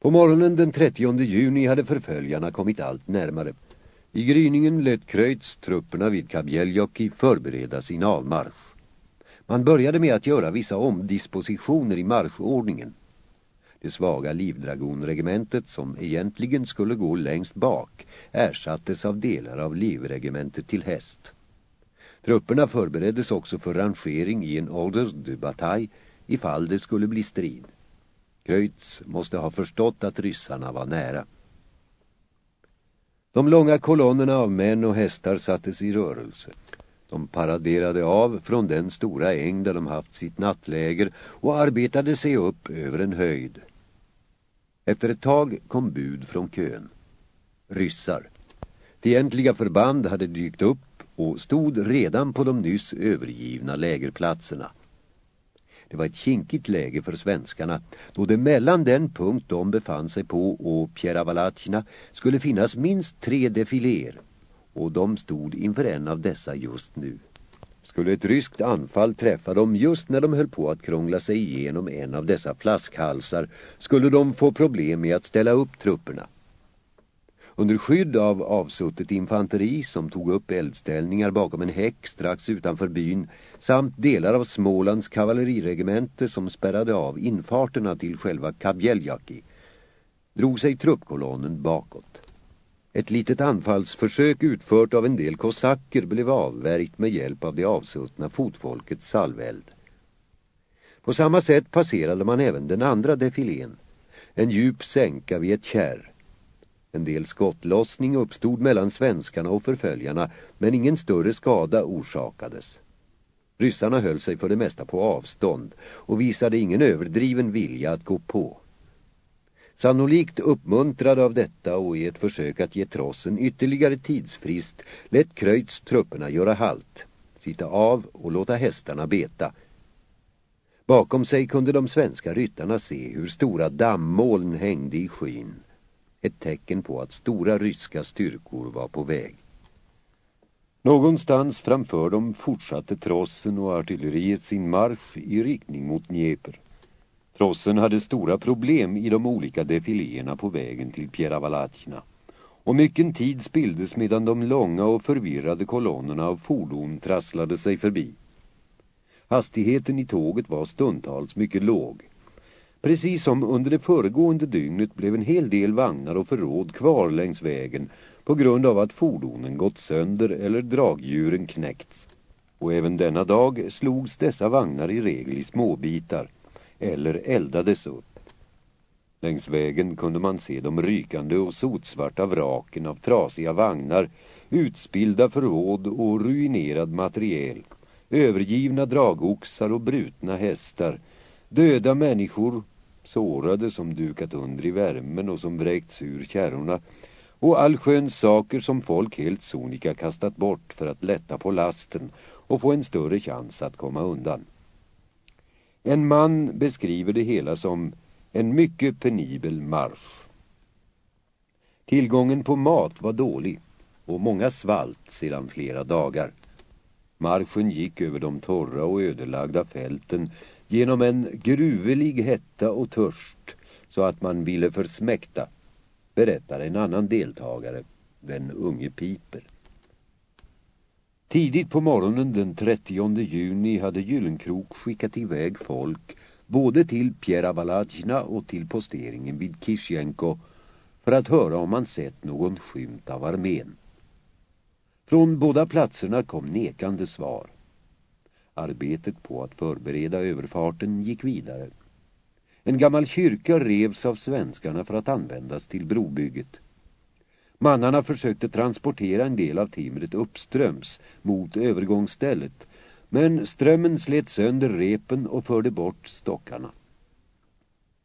På morgonen den 30 juni hade förföljarna kommit allt närmare. I gryningen lät Kröjts trupperna vid Kabjeljoki förbereda sin avmarsch. Man började med att göra vissa omdispositioner i marschordningen. Det svaga livdragonregementet som egentligen skulle gå längst bak ersattes av delar av livregementet till häst. Trupperna förbereddes också för rangering i en order de bataille ifall det skulle bli strid. Kreutz måste ha förstått att ryssarna var nära. De långa kolonnerna av män och hästar sattes i rörelse. De paraderade av från den stora äng där de haft sitt nattläger och arbetade sig upp över en höjd. Efter ett tag kom bud från kön. Ryssar. Fientliga förband hade dykt upp och stod redan på de nyss övergivna lägerplatserna. Det var ett kinkigt läge för svenskarna då det mellan den punkt de befann sig på och Pieravalacina skulle finnas minst tre defiler och de stod inför en av dessa just nu. Skulle ett ryskt anfall träffa dem just när de höll på att krångla sig igenom en av dessa flaskhalsar skulle de få problem med att ställa upp trupperna. Under skydd av avsuttet infanteri som tog upp eldställningar bakom en häck strax utanför byn samt delar av Smålands kavalleriregemente som spärrade av infarterna till själva Kabjeljaki drog sig truppkolonnen bakåt. Ett litet anfallsförsök utfört av en del kosacker blev avvärjt med hjälp av det avsuttna fotfolkets salveld. På samma sätt passerade man även den andra defilén, en djup sänka vid ett kärr. En del skottlossning uppstod mellan svenskarna och förföljarna men ingen större skada orsakades. Ryssarna höll sig för det mesta på avstånd och visade ingen överdriven vilja att gå på. Sannolikt uppmuntrad av detta och i ett försök att ge trossen ytterligare tidsfrist lät Kröjts trupperna göra halt, sitta av och låta hästarna beta. Bakom sig kunde de svenska ryttarna se hur stora dammoln hängde i skyn. Ett tecken på att stora ryska styrkor var på väg. Någonstans framför dem fortsatte trossen och artilleriet sin marsch i riktning mot Dnieper. Trossen hade stora problem i de olika defiléerna på vägen till Pieravalacina. Och mycken tid spildes medan de långa och förvirrade kolonnerna av fordon trasslade sig förbi. Hastigheten i tåget var stundtals mycket låg. Precis som under det föregående dygnet blev en hel del vagnar och förråd kvar längs vägen på grund av att fordonen gått sönder eller dragdjuren knäckts. Och även denna dag slogs dessa vagnar i regel i småbitar eller eldades upp. Längs vägen kunde man se de rykande och sotsvarta vraken av trasiga vagnar, utspilda förråd och ruinerad materiel, övergivna dragoxar och brutna hästar, döda människor, sårade som dukat under i värmen och som vräkts ur kärrorna, och allsköns saker som folk helt sonika kastat bort för att lätta på lasten och få en större chans att komma undan. En man beskriver det hela som en mycket penibel marsch. Tillgången på mat var dålig och många svalt sedan flera dagar. Marschen gick över de torra och ödelagda fälten genom en gruvelig hetta och törst så att man ville försmäkta, berättar en annan deltagare, den unge Piper. Tidigt på morgonen den 30 juni hade Gyllenkrok skickat iväg folk både till Pieravalacina och till posteringen vid Kishenko för att höra om man sett någon skymt av armén. Från båda platserna kom nekande svar. Arbetet på att förbereda överfarten gick vidare. En gammal kyrka revs av svenskarna för att användas till brobygget. Mannarna försökte transportera en del av timret uppströms mot övergångsstället men strömmen slet sönder repen och förde bort stockarna.